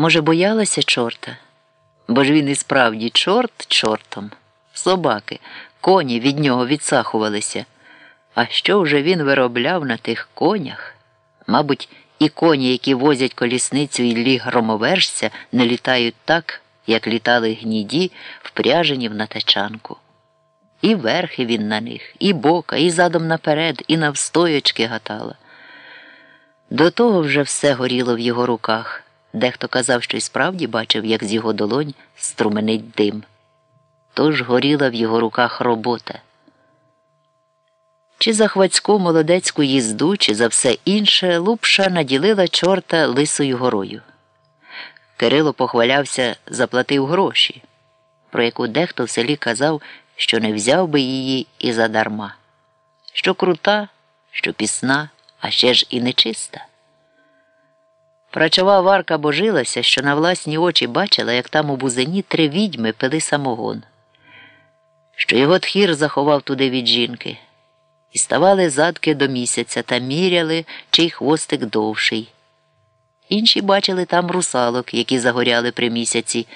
Може, боялася чорта? Бо ж він і справді чорт чортом. Собаки, коні від нього відсахувалися. А що вже він виробляв на тих конях? Мабуть, і коні, які возять колісницю і лі громовержця, не літають так, як літали гніді, впряжені в натачанку. І верхи він на них, і бока, і задом наперед, і навстоячки гатала. До того вже все горіло в його руках. Дехто казав, що й справді бачив, як з його долонь струменить дим. Тож горіла в його руках робота. Чи за хвацьку молодецьку їзду, чи за все інше Лупша наділила чорта лисою горою. Кирило похвалявся, заплатив гроші, про яку дехто в селі казав, що не взяв би її і задарма. Що крута, що пісна, а ще ж і нечиста. Прачова варка божилася, що на власні очі бачила, як там у бузині три відьми пили самогон, що його тхір заховав туди від жінки, і ставали задки до місяця та міряли, чий хвостик довший. Інші бачили там русалок, які загоряли при місяці,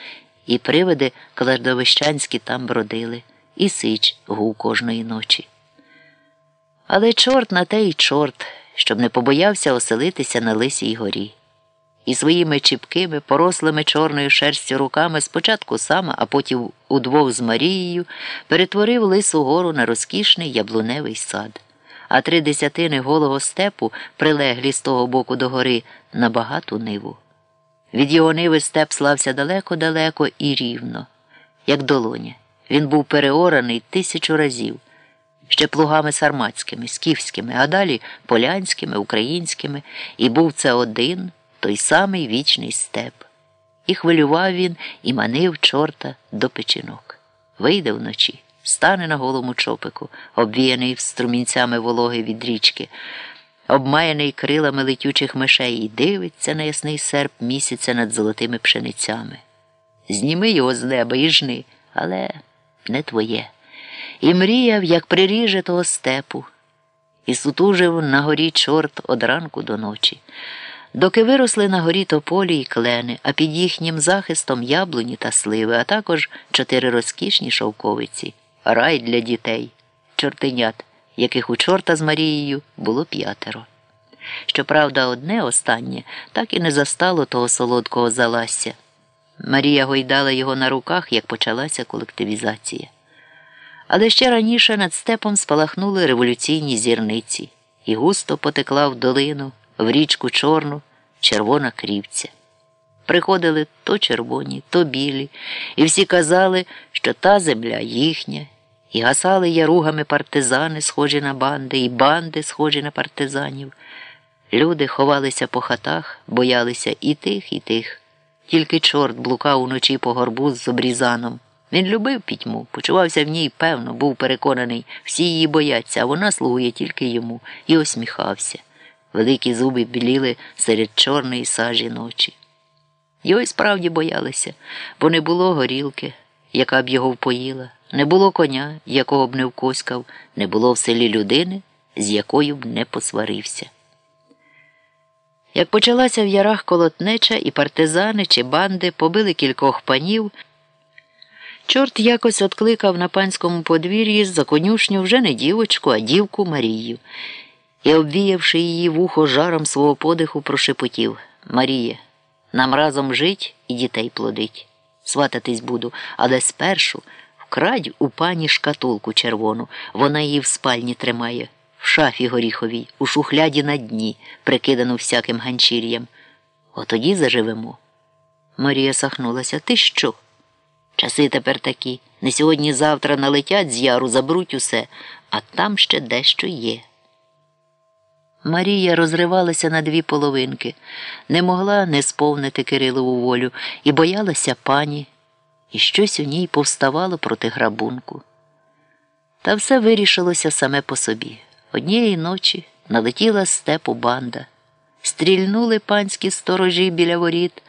і привиди кладовищанські там бродили, і сич гув кожної ночі. Але чорт на те й чорт, щоб не побоявся оселитися на лисій горі і своїми чіпкими, порослими чорною шерстю руками спочатку сам, а потім удвох з Марією перетворив лису гору на розкішний яблуневий сад, а три десятини голого степу, прилеглі з того боку до гори, на багату ниву. Від його ниви степ слався далеко-далеко і рівно, як долоня. Він був переораний тисячу разів. Ще плугами сарматськими, скіфськими, а далі полянськими, українськими, і був це один той самий вічний степ. І хвилював він і манив чорта до печінок. Вийде вночі, стане на голому чопику, обвіяний струмінцями вологи від річки, обмаяний крилами летючих мишей, і дивиться на ясний серп місяця над золотими пшеницями. Зніми його з неба і жни, але не твоє. І мріяв, як приріже того степу, і сутужив на горі чорт од ранку до ночі доки виросли на горі тополі й клени, а під їхнім захистом яблуні та сливи, а також чотири розкішні шовковиці, рай для дітей, чортенят, яких у чорта з Марією було п'ятеро. Щоправда, одне останнє так і не застало того солодкого заласся. Марія гойдала його на руках, як почалася колективізація. Але ще раніше над степом спалахнули революційні зірниці і густо потекла в долину в річку Чорну червона крівця. Приходили то червоні, то білі, і всі казали, що та земля їхня, і гасали яругами партизани, схожі на банди, і банди, схожі на партизанів. Люди ховалися по хатах, боялися і тих, і тих. Тільки чорт блукав уночі по горбу з обрізаном. Він любив пітьму, почувався в ній певно, був переконаний, всі її бояться, а вона слугує тільки йому, і усміхався. Великі зуби біліли серед чорної сажі ночі. Його й справді боялися, бо не було горілки, яка б його впоїла, не було коня, якого б не вкоськав, не було в селі людини, з якою б не посварився. Як почалася в ярах колотнеча, і партизани чи банди побили кількох панів, чорт якось откликав на панському подвір'ї за конюшню вже не дівочку, а дівку Марію і, обвіявши її вухо жаром свого подиху, прошепотів Маріє, нам разом жить і дітей плодить. Свататись буду, але спершу вкрадь у пані шкатулку червону, вона її в спальні тримає, в шафі горіховій, у шухляді на дні, прикидану всяким ганчір'ям. Отоді заживемо. Марія сахнулася. Ти що? Часи тепер такі. Не сьогодні завтра налетять з яру, забруть усе, а там ще дещо є. Марія розривалася на дві половинки, не могла не сповнити Кирилову волю і боялася пані, і щось у ній повставало проти грабунку. Та все вирішилося саме по собі. Однієї ночі налетіла з степу банда. Стрільнули панські сторожі біля воріт,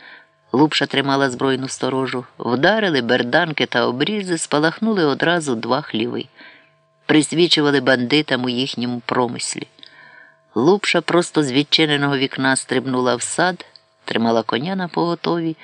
лупша тримала збройну сторожу, вдарили берданки та обрізи, спалахнули одразу два хліви, присвічували бандитам у їхньому промислі. Лупша просто з відчиненого вікна стрибнула в сад, тримала коня на поготові.